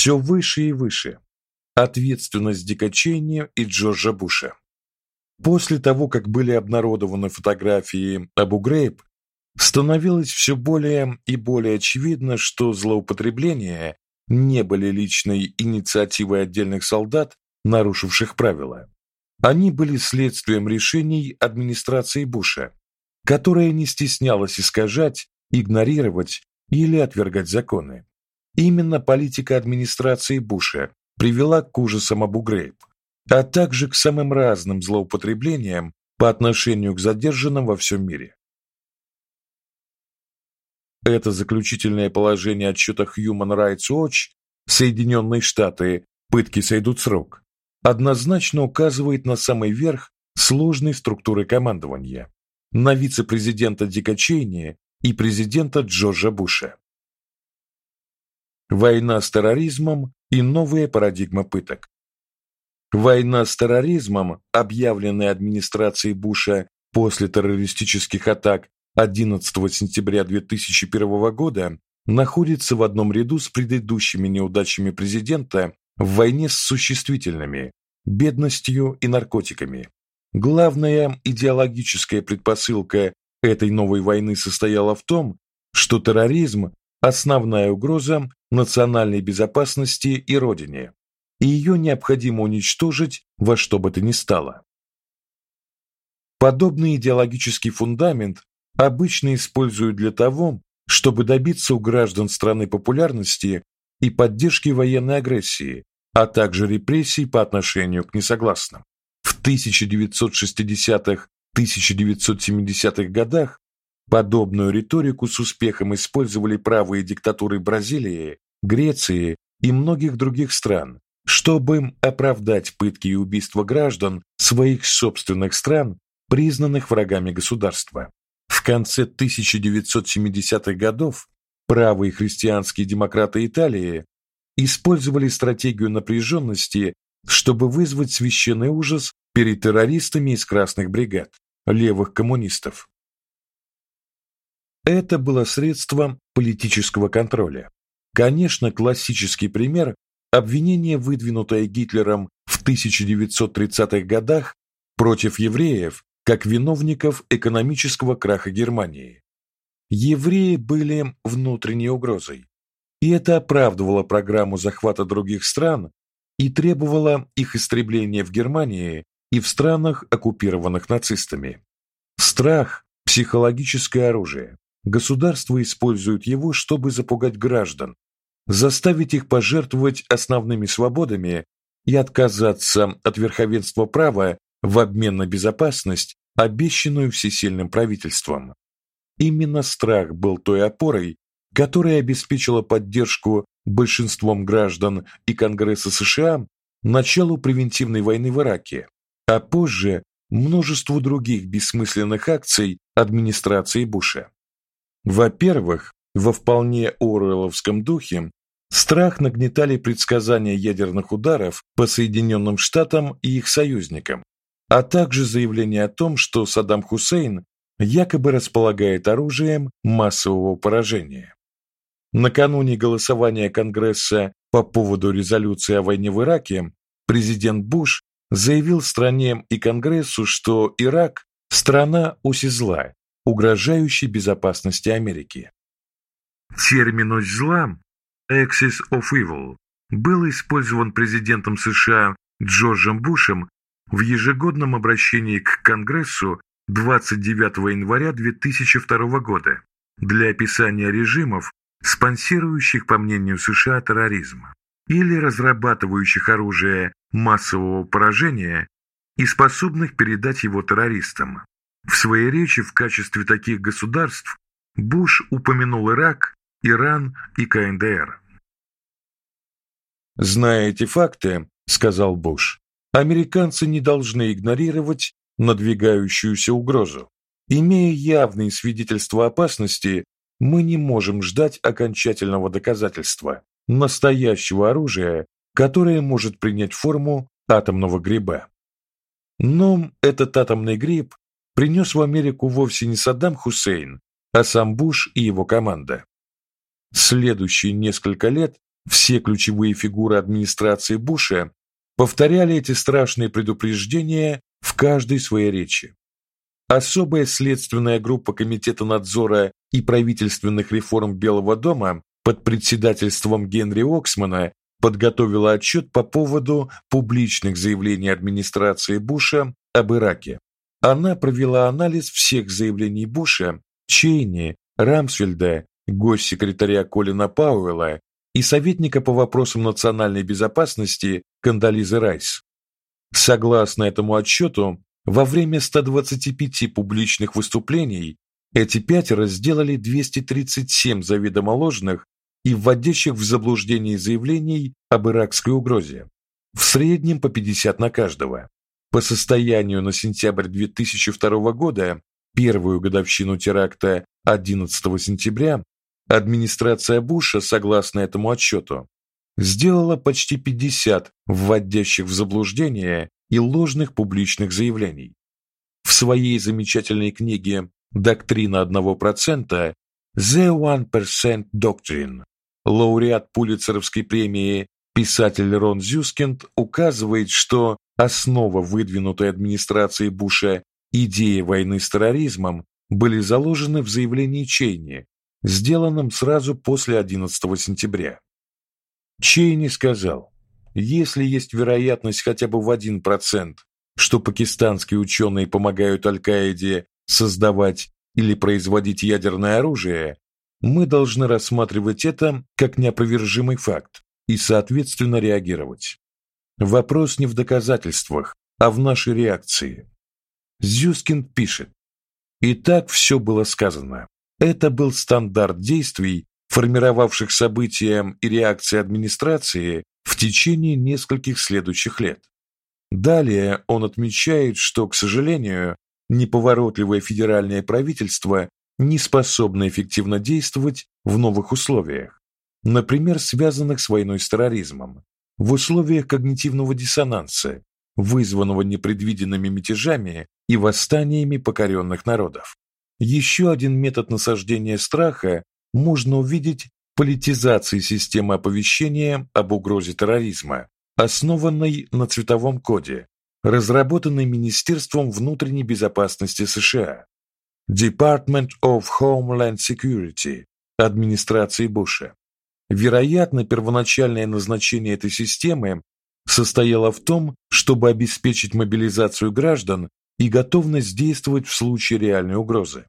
все выше и выше. Ответственность Дика Чейни и Джорджа Буша. После того, как были обнародованы фотографии Абу Грейб, становилось все более и более очевидно, что злоупотребления не были личной инициативой отдельных солдат, нарушивших правила. Они были следствием решений администрации Буша, которая не стеснялась искажать, игнорировать или отвергать законы. Именно политика администрации Буша привела к ужасам Абу Грейб, а также к самым разным злоупотреблениям по отношению к задержанным во всем мире. Это заключительное положение отчета Human Rights Watch Соединенные Штаты пытки сойдут срок однозначно указывает на самый верх сложной структуры командования на вице-президента Дика Чейни и президента Джорджа Буша. Война с терроризмом и новая парадигма пыток. Война с терроризмом, объявленная администрацией Буша после террористических атак 11 сентября 2001 года, находится в одном ряду с предыдущими неудачами президента в войне с существительными, бедностью и наркотиками. Главная идеологическая предпосылка этой новой войны состояла в том, что терроризм основная угроза национальной безопасности и родине, и ее необходимо уничтожить во что бы то ни стало. Подобный идеологический фундамент обычно используют для того, чтобы добиться у граждан страны популярности и поддержки военной агрессии, а также репрессий по отношению к несогласным. В 1960-1970-х годах подобную риторику с успехом использовали правые диктатуры Бразилии, Греции и многих других стран, чтобы оправдать пытки и убийства граждан своих собственных стран, признанных врагами государства. В конце 1970-х годов правые христианские демократы Италии использовали стратегию напряженности, чтобы вызвать священный ужас перед террористами из красных бригад, левых коммунистов. Это было средством политического контроля. Конечно, классический пример обвинение, выдвинутое Гитлером в 1930-х годах против евреев как виновников экономического краха Германии. Евреи были внутренней угрозой и это оправдывало программу захвата других стран и требовало их истребления в Германии и в странах, оккупированных нацистами. Страх психологическое оружие. Государство использует его, чтобы запугать граждан, заставить их пожертвовать основными свободами и отказаться от верховенства права в обмен на безопасность, обещанную всесильным правительством. Именно страх был той опорой, которая обеспечила поддержку большинством граждан и Конгресса США началу превентивной войны в Ираке, а позже множеству других бессмысленных акций администрации Буша. Во-первых, во вполне оруэлловском духе страх нагнетали предсказания ядерных ударов по Соединенным Штатам и их союзникам, а также заявление о том, что Саддам Хусейн якобы располагает оружием массового поражения. Накануне голосования Конгресса по поводу резолюции о войне в Ираке президент Буш заявил стране и Конгрессу, что Ирак страна зла, угрожающая безопасности Америки. Термин зла axis of evil был использован президентом США Джорджем Бушем в ежегодном обращении к Конгрессу 29 января 2002 года для описания режимов, спонсирующих, по мнению США, терроризм, или разрабатывающих оружие массового поражения и способных передать его террористам. В своей речи в качестве таких государств Буш упомянул Ирак, Иран и КНДР. Зная эти факты, сказал Буш, американцы не должны игнорировать надвигающуюся угрозу. Имея явные свидетельства опасности, мы не можем ждать окончательного доказательства настоящего оружия, которое может принять форму атомного гриба. Но этот атомный гриб принес в Америку вовсе не Саддам Хусейн, а сам Буш и его команда. Следующие несколько лет Все ключевые фигуры администрации Буша повторяли эти страшные предупреждения в каждой своей речи. Особая следственная группа комитета надзора и правительственных реформ Белого дома под председательством Генри Оксмана подготовила отчет по поводу публичных заявлений администрации Буша об Ираке. Она провела анализ всех заявлений Буша, Чейни, Рамсфельда, госсекретаря Колина Пауэлла и советника по вопросам национальной безопасности Кандализы Райс. Согласно этому отчету, во время 125 публичных выступлений эти пятеро сделали 237 заведомо ложных и вводящих в заблуждение заявлений об иракской угрозе. В среднем по 50 на каждого. По состоянию на сентябрь 2002 года, первую годовщину теракта 11 сентября, администрация Буша, согласно этому отчету, сделала почти 50 вводящих в заблуждение и ложных публичных заявлений. В своей замечательной книге Доктрина 1% The 1% Doctrine лауреат Пулитцеровской премии писатель Рон Зюскинд указывает, что основа выдвинутой администрацией Буша идеи войны с терроризмом были заложены в заявлении Чейни, сделанном сразу после 11 сентября. Чейни сказал: "Если есть вероятность хотя бы в 1%, что пакистанские ученые помогают Аль-Каиде создавать или производить ядерное оружие, мы должны рассматривать это как неопровержимый факт и соответственно реагировать. Вопрос не в доказательствах, а в нашей реакции. Зюскин пишет: "И так все было сказано. Это был стандарт действий, формировавших события и реакции администрации в течение нескольких следующих лет. Далее он отмечает, что, к сожалению, неповоротливое федеральное правительство не способны эффективно действовать в новых условиях, например, связанных с войной с терроризмом, в условиях когнитивного диссонанса, вызванного непредвиденными мятежами и восстаниями покоренных народов. Еще один метод насаждения страха можно увидеть в политизации системы оповещения об угрозе терроризма, основанной на цветовом коде, разработанной Министерством внутренней безопасности США. Department of Homeland Security администрации Буша. Вероятно, первоначальное назначение этой системы состояло в том, чтобы обеспечить мобилизацию граждан и готовность действовать в случае реальной угрозы.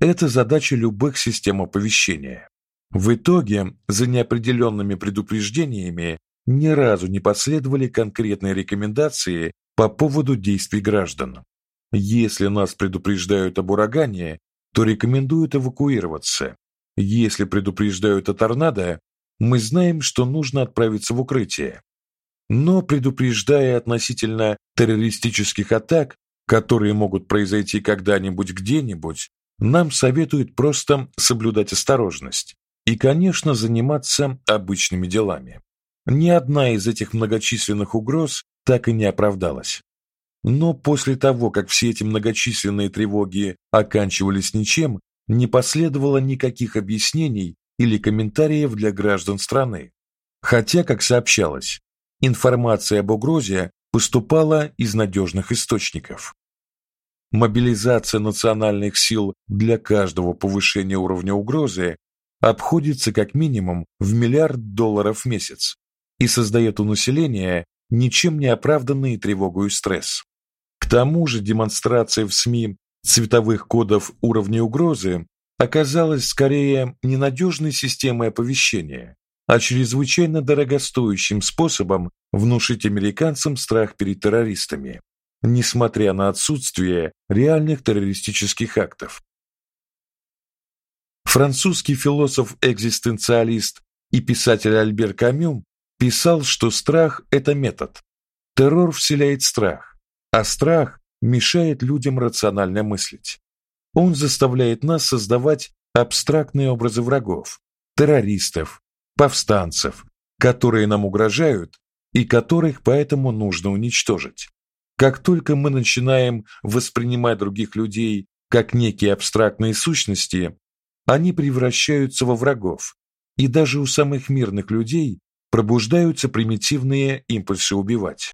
Это задача любых систем оповещения. В итоге, за неопределенными предупреждениями ни разу не последовали конкретные рекомендации по поводу действий граждан. Если нас предупреждают об урагане, то рекомендуют эвакуироваться. Если предупреждают о торнадо, мы знаем, что нужно отправиться в укрытие. Но предупреждая относительно террористических атак, которые могут произойти когда-нибудь где-нибудь, нам советуют просто соблюдать осторожность и, конечно, заниматься обычными делами. Ни одна из этих многочисленных угроз так и не оправдалась. Но после того, как все эти многочисленные тревоги оканчивались ничем, не последовало никаких объяснений или комментариев для граждан страны. Хотя, как сообщалось, информация об угрозе поступала из надежных источников. Мобилизация национальных сил для каждого повышения уровня угрозы обходится как минимум в миллиард долларов в месяц и создает у населения ничем не оправданный тревогу и стресс. К тому же демонстрация в СМИ цветовых кодов уровня угрозы оказалась скорее ненадежной системой оповещения, а чрезвычайно дорогостоящим способом внушить американцам страх перед террористами, несмотря на отсутствие реальных террористических актов. Французский философ-экзистенциалист и писатель Альбер Камю писал, что страх это метод. Террор вселяет страх, а страх мешает людям рационально мыслить. Он заставляет нас создавать абстрактные образы врагов, террористов, повстанцев, которые нам угрожают и которых поэтому нужно уничтожить. Как только мы начинаем воспринимать других людей как некие абстрактные сущности, они превращаются во врагов, и даже у самых мирных людей пробуждаются примитивные импульсы убивать.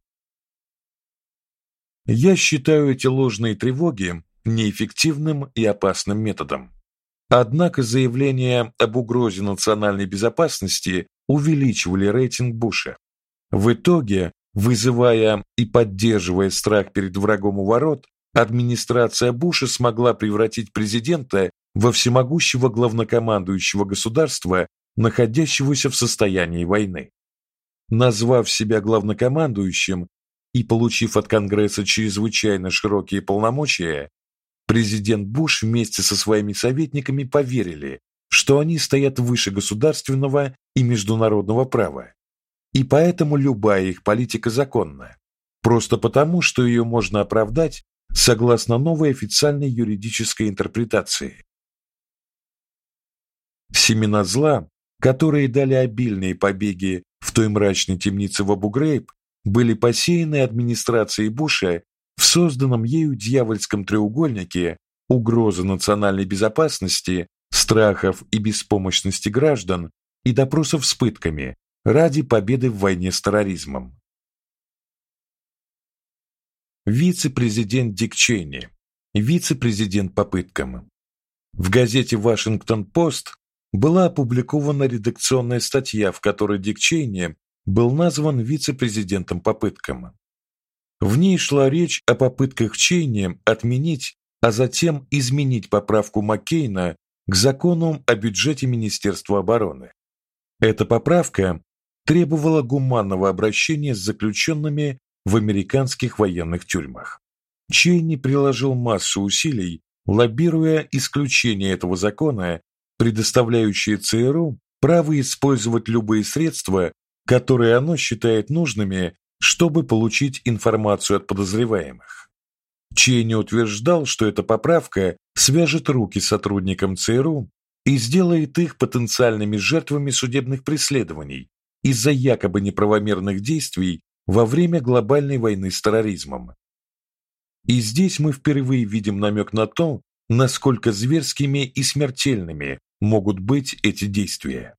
Я считаю эти ложные тревоги неэффективным и опасным методом. Однако заявления об угрозе национальной безопасности увеличивали рейтинг Буша. В итоге, вызывая и поддерживая страх перед врагом у ворот, администрация Буша смогла превратить президента во всемогущего главнокомандующего государства, находящегося в состоянии войны. Назвав себя главнокомандующим и получив от Конгресса чрезвычайно широкие полномочия, президент Буш вместе со своими советниками поверили, что они стоят выше государственного и международного права. И поэтому любая их политика законна, просто потому, что ее можно оправдать согласно новой официальной юридической интерпретации. Семена зла, которые дали обильные побеги в той мрачной темнице в Абу-Грейб, были посеяны администрацией Буша в созданном ею дьявольском треугольнике угрозы национальной безопасности, страхов и беспомощности граждан и допросов с пытками ради победы в войне с терроризмом. Вице-президент Дик Чейни, вице-президент по пыткам. В газете Вашингтон-Пост была опубликована редакционная статья, в которой Дик Чейни был назван вице-президентом по пыткам. В ней шла речь о попытках Чейни отменить, а затем изменить поправку Маккейна к закону о бюджете Министерства обороны. Эта поправка требовала гуманного обращения с заключенными в американских военных тюрьмах. Чейни приложил массу усилий, лоббируя исключение этого закона, предоставляющее ЦРУ право использовать любые средства, которые оно считает нужными чтобы получить информацию от подозреваемых. Чейни утверждал, что эта поправка свяжет руки сотрудникам ЦРУ и сделает их потенциальными жертвами судебных преследований из-за якобы неправомерных действий во время глобальной войны с терроризмом. И здесь мы впервые видим намек на то, насколько зверскими и смертельными могут быть эти действия.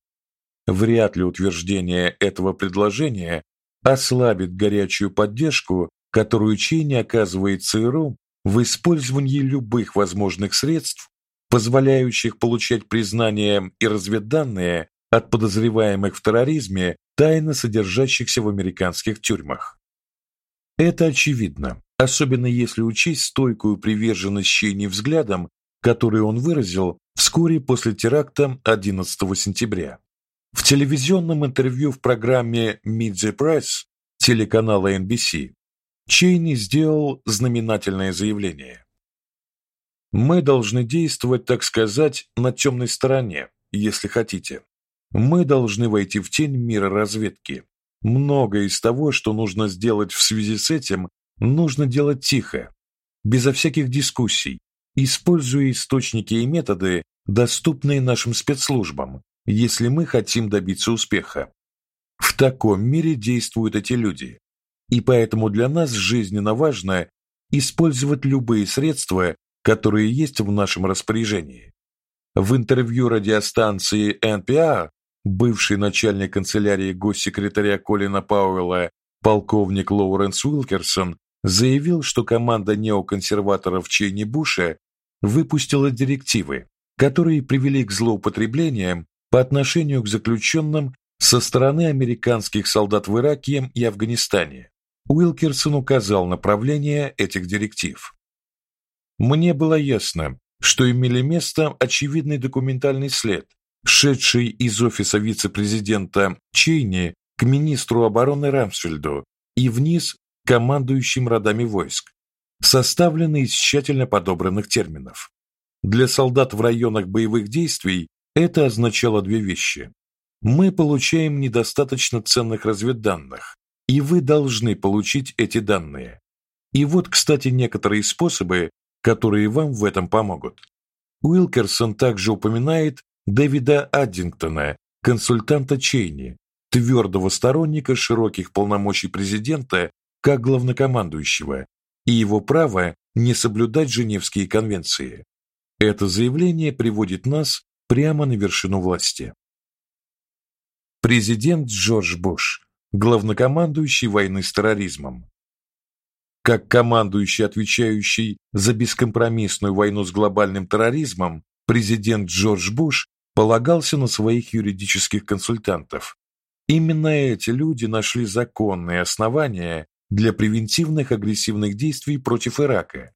Вряд ли утверждение этого предложения ослабит горячую поддержку, которую Чейни оказывает ЦРУ в использовании любых возможных средств, позволяющих получать признание и разведданные от подозреваемых в терроризме, тайно содержащихся в американских тюрьмах. Это очевидно, особенно если учесть стойкую приверженность Чейни взглядам, которые он выразил вскоре после теракта 11 сентября. В телевизионном интервью в программе Meet the Press телеканала NBC Чейни сделал знаменательное заявление. Мы должны действовать, так сказать, на темной стороне, если хотите. Мы должны войти в тень мира разведки. Многое из того, что нужно сделать в связи с этим, нужно делать тихо, безо всяких дискуссий, используя источники и методы, доступные нашим спецслужбам, если мы хотим добиться успеха. В таком мире действуют эти люди. И поэтому для нас жизненно важно использовать любые средства, которые есть в нашем распоряжении. В интервью радиостанции NPR бывший начальник канцелярии госсекретаря Колина Пауэлла полковник Лоуренс Уилкерсон заявил, что команда неоконсерваторов Чейни Буша выпустила директивы, которые привели к злоупотреблениям по отношению к заключенным со стороны американских солдат в Ираке и Афганистане. Уилкерсон указал направление этих директив. Мне было ясно, что имели место очевидный документальный след, шедший из офиса вице-президента Чейни к министру обороны Рамсфельду и вниз к командующим родами войск, составленный из тщательно подобранных терминов. Для солдат в районах боевых действий это означало две вещи. Мы получаем недостаточно ценных разведданных, и вы должны получить эти данные. И вот, кстати, некоторые способы, которые вам в этом помогут. Уилкерсон также упоминает Дэвида Аддингтона, консультанта Чейни, твердого сторонника широких полномочий президента как главнокомандующего и его право не соблюдать Женевские конвенции. Это заявление приводит нас прямо на вершину власти. Президент Джордж Буш, главнокомандующий войны с терроризмом. Как командующий, отвечающий за бескомпромиссную войну с глобальным терроризмом, президент Джордж Буш полагался на своих юридических консультантов. Именно эти люди нашли законные основания для превентивных агрессивных действий против Ирака.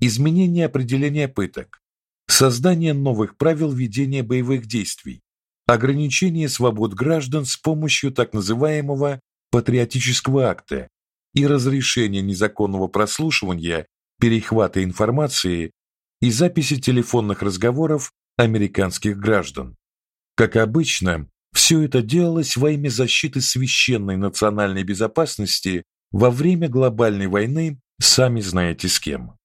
Изменение определения пыток, создание новых правил ведения боевых действий, ограничение свобод граждан с помощью так называемого патриотического акта и разрешение незаконного прослушивания, перехвата информации и записи телефонных разговоров американских граждан. Как обычно, все это делалось во имя защиты священной национальной безопасности во время глобальной войны, сами знаете с кем.